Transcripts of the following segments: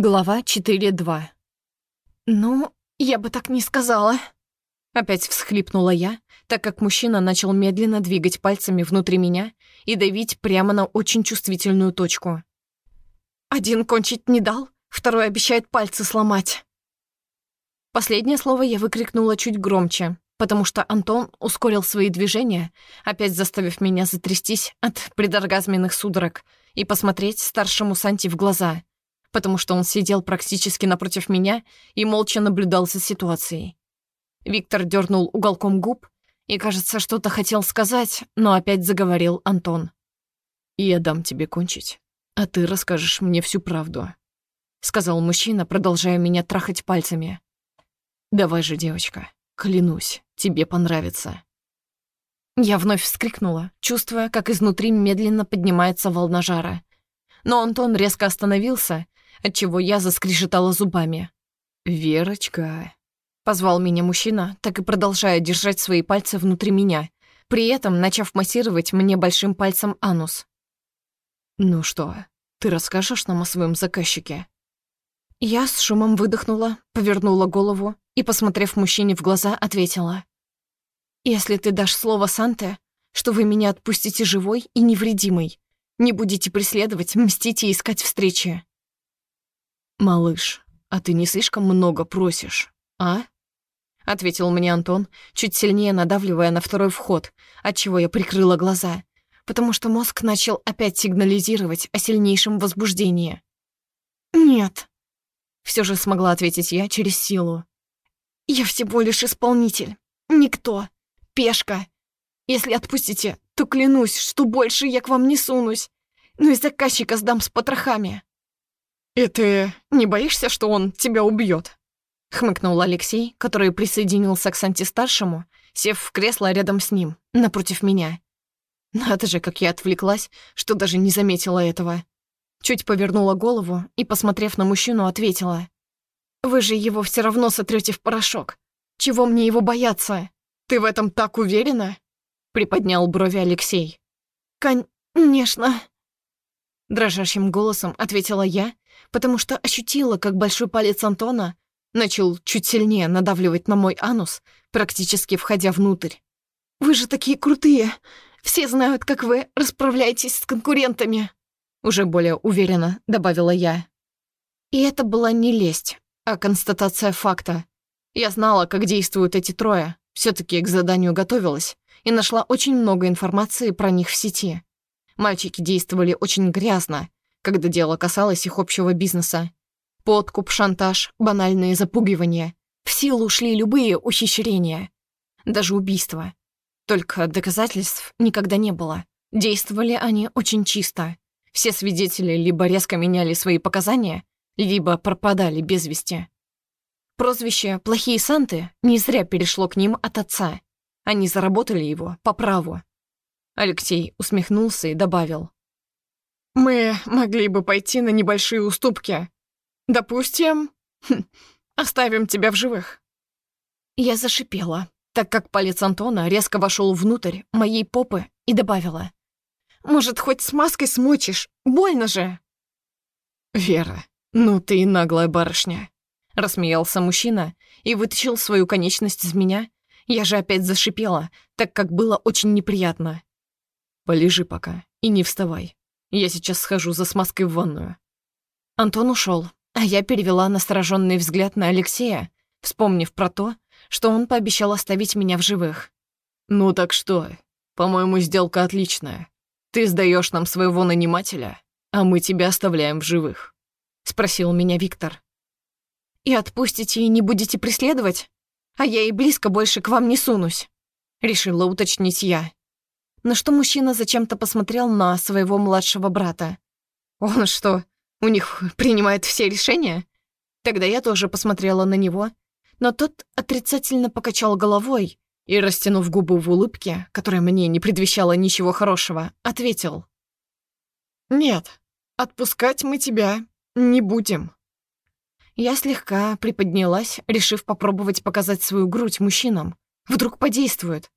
Глава 4.2 «Ну, я бы так не сказала», — опять всхлипнула я, так как мужчина начал медленно двигать пальцами внутри меня и давить прямо на очень чувствительную точку. «Один кончить не дал, второй обещает пальцы сломать». Последнее слово я выкрикнула чуть громче, потому что Антон ускорил свои движения, опять заставив меня затрястись от предоргазменных судорог и посмотреть старшему Санти в глаза — потому что он сидел практически напротив меня и молча наблюдал за ситуацией. Виктор дернул уголком губ и, кажется, что-то хотел сказать, но опять заговорил Антон. «Я дам тебе кончить, а ты расскажешь мне всю правду», — сказал мужчина, продолжая меня трахать пальцами. «Давай же, девочка, клянусь, тебе понравится». Я вновь вскрикнула, чувствуя, как изнутри медленно поднимается волна жара. Но Антон резко остановился отчего я заскрежетала зубами. «Верочка», — позвал меня мужчина, так и продолжая держать свои пальцы внутри меня, при этом начав массировать мне большим пальцем анус. «Ну что, ты расскажешь нам о своем заказчике?» Я с шумом выдохнула, повернула голову и, посмотрев мужчине в глаза, ответила. «Если ты дашь слово Санте, что вы меня отпустите живой и невредимой, не будете преследовать, мстить и искать встречи, «Малыш, а ты не слишком много просишь, а?» Ответил мне Антон, чуть сильнее надавливая на второй вход, отчего я прикрыла глаза, потому что мозг начал опять сигнализировать о сильнейшем возбуждении. «Нет», — все же смогла ответить я через силу. «Я всего лишь исполнитель. Никто. Пешка. Если отпустите, то клянусь, что больше я к вам не сунусь. Ну и заказчика сдам с потрохами». «И ты не боишься, что он тебя убьет? Хмыкнул Алексей, который присоединился к Санти-старшему, сев в кресло рядом с ним, напротив меня. Надо же, как я отвлеклась, что даже не заметила этого. Чуть повернула голову и, посмотрев на мужчину, ответила. «Вы же его все равно сотрете в порошок. Чего мне его бояться? Ты в этом так уверена?» Приподнял брови Алексей. «Конечно», Дрожащим голосом ответила я, потому что ощутила, как большой палец Антона начал чуть сильнее надавливать на мой анус, практически входя внутрь. «Вы же такие крутые! Все знают, как вы расправляетесь с конкурентами!» Уже более уверенно добавила я. И это была не лесть, а констатация факта. Я знала, как действуют эти трое, все таки к заданию готовилась и нашла очень много информации про них в сети. Мальчики действовали очень грязно, когда дело касалось их общего бизнеса. Подкуп, шантаж, банальные запугивания. В силу шли любые ухищрения. Даже убийства. Только доказательств никогда не было. Действовали они очень чисто. Все свидетели либо резко меняли свои показания, либо пропадали без вести. Прозвище «плохие санты» не зря перешло к ним от отца. Они заработали его по праву. Алексей усмехнулся и добавил. «Мы могли бы пойти на небольшие уступки. Допустим, хм, оставим тебя в живых». Я зашипела, так как палец Антона резко вошел внутрь моей попы и добавила. «Может, хоть с маской смочишь? Больно же!» «Вера, ну ты и наглая барышня!» Рассмеялся мужчина и вытащил свою конечность из меня. Я же опять зашипела, так как было очень неприятно. Полежи пока и не вставай. Я сейчас схожу за смазкой в ванную». Антон ушел, а я перевела настороженный взгляд на Алексея, вспомнив про то, что он пообещал оставить меня в живых. «Ну так что? По-моему, сделка отличная. Ты сдаешь нам своего нанимателя, а мы тебя оставляем в живых», — спросил меня Виктор. «И отпустите и не будете преследовать? А я и близко больше к вам не сунусь», — решила уточнить я на что мужчина зачем-то посмотрел на своего младшего брата. «Он что, у них принимает все решения?» Тогда я тоже посмотрела на него, но тот отрицательно покачал головой и, растянув губы в улыбке, которая мне не предвещала ничего хорошего, ответил. «Нет, отпускать мы тебя не будем». Я слегка приподнялась, решив попробовать показать свою грудь мужчинам. Вдруг подействует.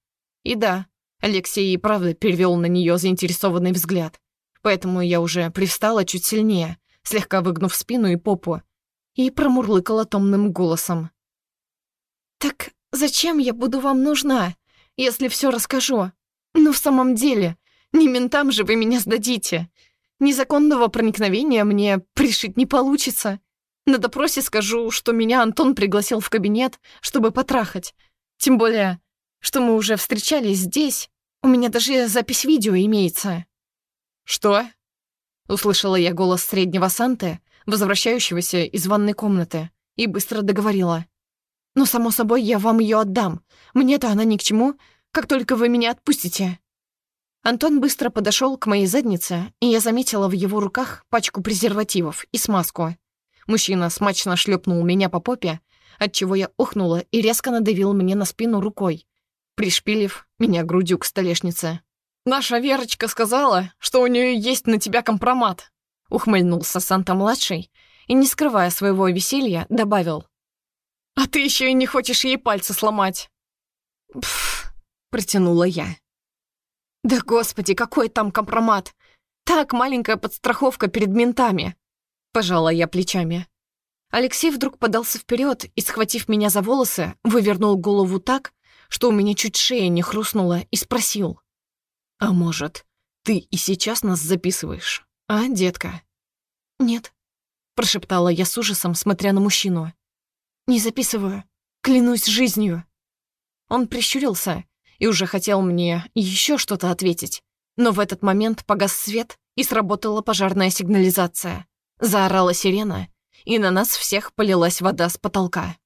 И да, Алексей и правда перевел на нее заинтересованный взгляд. Поэтому я уже привстала чуть сильнее, слегка выгнув спину и попу, и промурлыкала томным голосом. «Так зачем я буду вам нужна, если все расскажу? Ну, в самом деле, не ментам же вы меня сдадите. Незаконного проникновения мне пришить не получится. На допросе скажу, что меня Антон пригласил в кабинет, чтобы потрахать. Тем более, что мы уже встречались здесь. У меня даже запись видео имеется». «Что?» — услышала я голос среднего Санты, возвращающегося из ванной комнаты, и быстро договорила. «Ну, само собой, я вам ее отдам. Мне-то она ни к чему, как только вы меня отпустите». Антон быстро подошел к моей заднице, и я заметила в его руках пачку презервативов и смазку. Мужчина смачно шлепнул меня по попе, отчего я ухнула и резко надавил мне на спину рукой, пришпилив меня грудью к столешнице. «Наша Верочка сказала, что у нее есть на тебя компромат», ухмыльнулся Санта-младший и, не скрывая своего веселья, добавил. «А ты еще и не хочешь ей пальцы сломать!» «Пф», протянула я. Да господи, какой там компромат! Так, маленькая подстраховка перед ментами. Пожала я плечами. Алексей вдруг подался вперед и, схватив меня за волосы, вывернул голову так, что у меня чуть шея не хрустнула, и спросил. «А может, ты и сейчас нас записываешь, а, детка?» «Нет», — прошептала я с ужасом, смотря на мужчину. «Не записываю. Клянусь жизнью». Он прищурился и уже хотел мне еще что-то ответить. Но в этот момент погас свет, и сработала пожарная сигнализация. Заорала сирена, и на нас всех полилась вода с потолка.